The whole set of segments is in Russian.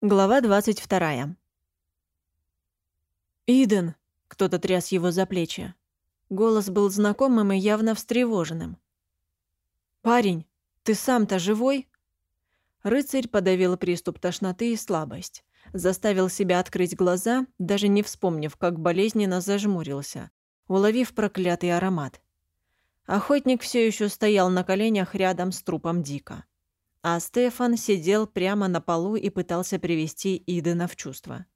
Глава 22. «Иден!» — кто-то тряс его за плечи. Голос был знакомым и явно встревоженным. «Парень, ты сам-то живой?» Рыцарь подавил приступ тошноты и слабость. Заставил себя открыть глаза, даже не вспомнив, как болезненно зажмурился, уловив проклятый аромат. Охотник все еще стоял на коленях рядом с трупом Дика а Стефан сидел прямо на полу и пытался привести Идена в чувство.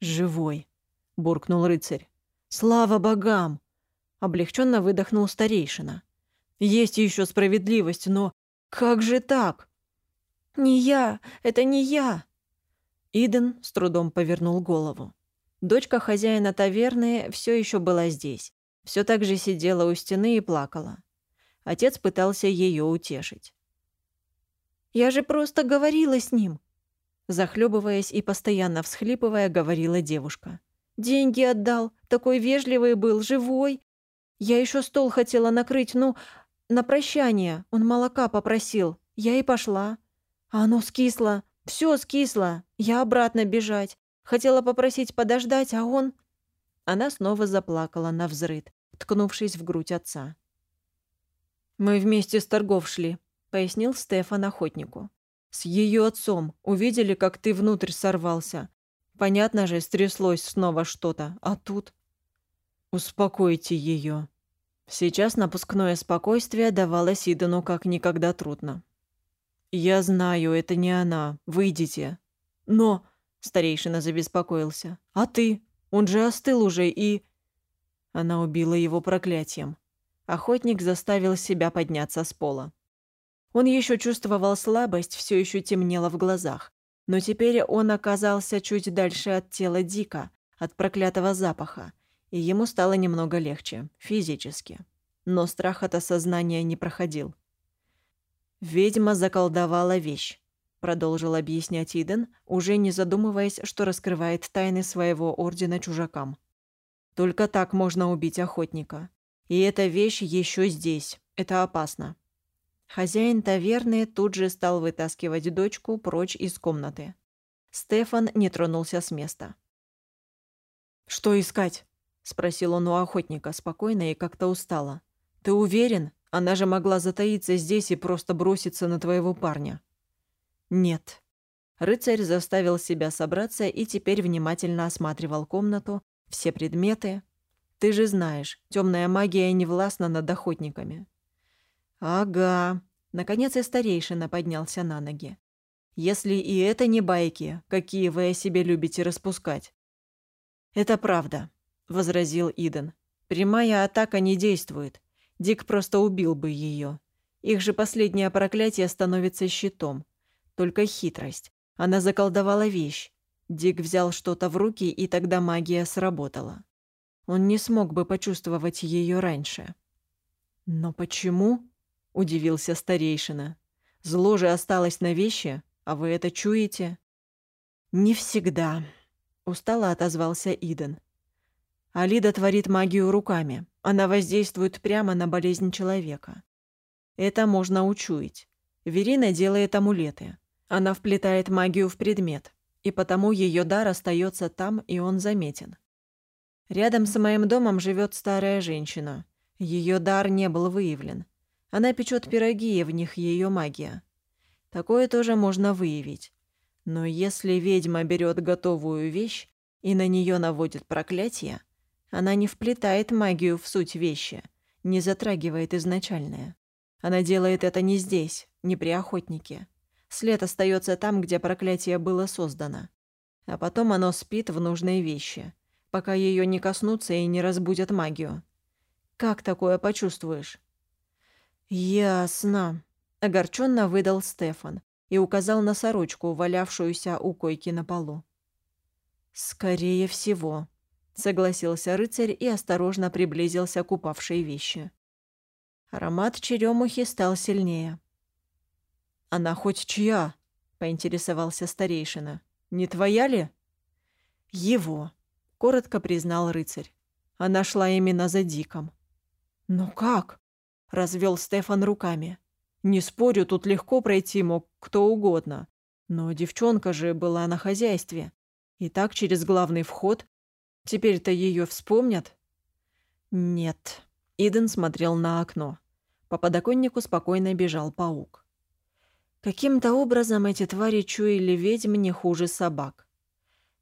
«Живой», — буркнул рыцарь. «Слава богам!» — облегченно выдохнул старейшина. «Есть еще справедливость, но как же так?» «Не я! Это не я!» Иден с трудом повернул голову. Дочка хозяина таверны все еще была здесь. Все так же сидела у стены и плакала. Отец пытался ее утешить. Я же просто говорила с ним!» Захлебываясь и постоянно всхлипывая, говорила девушка. «Деньги отдал, такой вежливый был, живой. Я еще стол хотела накрыть, ну, на прощание. Он молока попросил. Я и пошла. А оно скисло, все скисло. Я обратно бежать. Хотела попросить подождать, а он...» Она снова заплакала на взрыд, ткнувшись в грудь отца. «Мы вместе с торгов шли», пояснил Стефан охотнику. «С ее отцом. Увидели, как ты внутрь сорвался. Понятно же, стряслось снова что-то. А тут...» «Успокойте ее». Сейчас напускное спокойствие давалось Идану как никогда трудно. «Я знаю, это не она. Выйдите». «Но...» — старейшина забеспокоился. «А ты? Он же остыл уже и...» Она убила его проклятием. Охотник заставил себя подняться с пола. Он еще чувствовал слабость, все еще темнело в глазах. Но теперь он оказался чуть дальше от тела Дика, от проклятого запаха, и ему стало немного легче, физически. Но страх от осознания не проходил. «Ведьма заколдовала вещь», — продолжил объяснять Иден, уже не задумываясь, что раскрывает тайны своего ордена чужакам. «Только так можно убить охотника. И эта вещь еще здесь. Это опасно. Хозяин таверны тут же стал вытаскивать дочку прочь из комнаты. Стефан не тронулся с места. «Что искать?» — спросил он у охотника спокойно и как-то устало. «Ты уверен? Она же могла затаиться здесь и просто броситься на твоего парня». «Нет». Рыцарь заставил себя собраться и теперь внимательно осматривал комнату, все предметы. «Ты же знаешь, темная магия не властна над охотниками. «Ага». Наконец и старейшина поднялся на ноги. «Если и это не байки, какие вы о себе любите распускать». «Это правда», — возразил Иден. «Прямая атака не действует. Дик просто убил бы ее. Их же последнее проклятие становится щитом. Только хитрость. Она заколдовала вещь. Дик взял что-то в руки, и тогда магия сработала. Он не смог бы почувствовать ее раньше. Но почему? — удивился старейшина. «Зло же осталось на вещи, а вы это чуете?» «Не всегда», — устало отозвался Иден. «Алида творит магию руками. Она воздействует прямо на болезнь человека. Это можно учуять. Верина делает амулеты. Она вплетает магию в предмет, и потому ее дар остается там, и он заметен. Рядом с моим домом живет старая женщина. Ее дар не был выявлен. Она печет пироги, и в них ее магия. Такое тоже можно выявить. Но если ведьма берет готовую вещь и на нее наводит проклятие, она не вплетает магию в суть вещи, не затрагивает изначальное. Она делает это не здесь, не при охотнике. След остается там, где проклятие было создано. А потом оно спит в нужной вещи, пока ее не коснутся и не разбудят магию. Как такое почувствуешь? «Ясно», — огорченно выдал Стефан и указал на сорочку, валявшуюся у койки на полу. «Скорее всего», — согласился рыцарь и осторожно приблизился к упавшей вещи. Аромат черемухи стал сильнее. «Она хоть чья?» — поинтересовался старейшина. «Не твоя ли?» «Его», — коротко признал рыцарь. Она шла именно за Диком. «Но как?» Развел Стефан руками. Не спорю, тут легко пройти мог кто угодно. Но девчонка же была на хозяйстве. И так через главный вход. Теперь-то ее вспомнят? Нет. Иден смотрел на окно. По подоконнику спокойно бежал паук. Каким-то образом эти твари чуяли ведьм не хуже собак.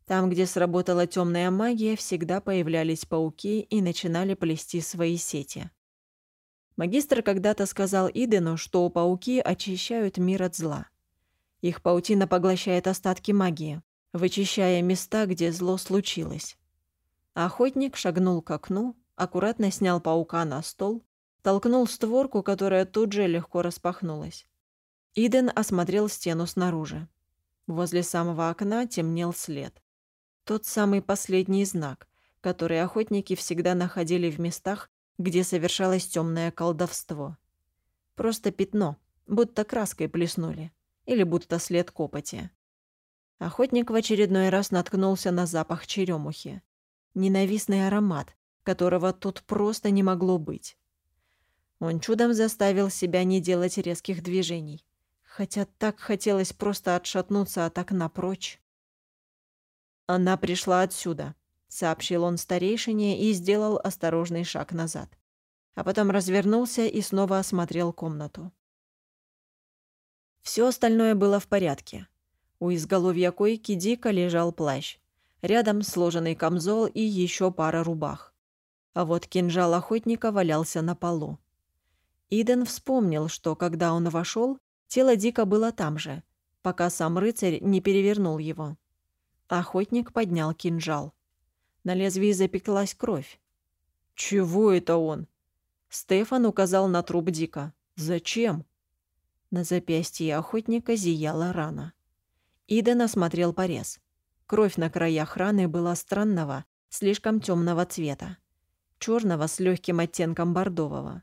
Там, где сработала темная магия, всегда появлялись пауки и начинали плести свои сети. Магистр когда-то сказал Идену, что пауки очищают мир от зла. Их паутина поглощает остатки магии, вычищая места, где зло случилось. Охотник шагнул к окну, аккуратно снял паука на стол, толкнул створку, которая тут же легко распахнулась. Иден осмотрел стену снаружи. Возле самого окна темнел след. Тот самый последний знак, который охотники всегда находили в местах, где совершалось темное колдовство. Просто пятно, будто краской плеснули, или будто след копоти. Охотник в очередной раз наткнулся на запах черемухи. Ненавистный аромат, которого тут просто не могло быть. Он чудом заставил себя не делать резких движений, хотя так хотелось просто отшатнуться от окна прочь. Она пришла отсюда, сообщил он старейшине и сделал осторожный шаг назад. А потом развернулся и снова осмотрел комнату. Все остальное было в порядке. У изголовья койки дико лежал плащ. Рядом сложенный камзол и еще пара рубах. А вот кинжал охотника валялся на полу. Иден вспомнил, что когда он вошел, тело Дика было там же, пока сам рыцарь не перевернул его. Охотник поднял кинжал. На лезвии запеклась кровь. «Чего это он?» Стефан указал на труп Дика. «Зачем?» На запястье охотника зияла рана. Иден осмотрел порез. Кровь на краях раны была странного, слишком темного цвета. черного с легким оттенком бордового.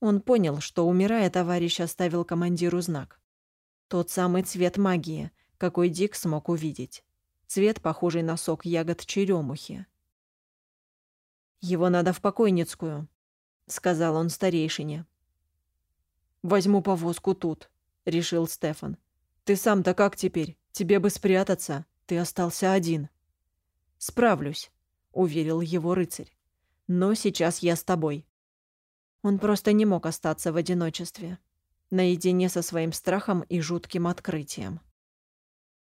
Он понял, что, умирая, товарищ оставил командиру знак. Тот самый цвет магии, какой Дик смог увидеть цвет, похожий на сок ягод черемухи. «Его надо в покойницкую», — сказал он старейшине. «Возьму повозку тут», — решил Стефан. «Ты сам-то как теперь? Тебе бы спрятаться. Ты остался один». «Справлюсь», — уверил его рыцарь. «Но сейчас я с тобой». Он просто не мог остаться в одиночестве, наедине со своим страхом и жутким открытием.